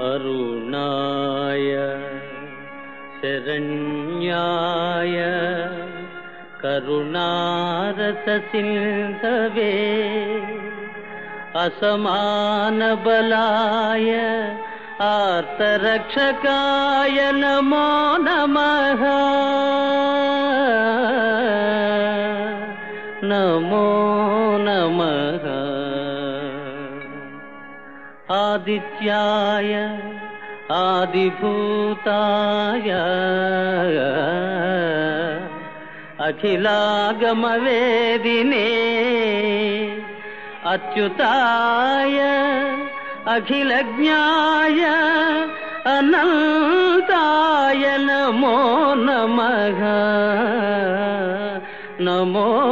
अरुणाय शरण्याय करुणारत असमानबलाय आर्तरक्षकाय नमो नमः। नमो नमः। ఆదిత్యాయ ఆదిభూతాయ. అఖిలాగమవేదినే అచ్యుతాయ అఖిలజ్ఞాయ అనంతాయ. నమో నమ. నమో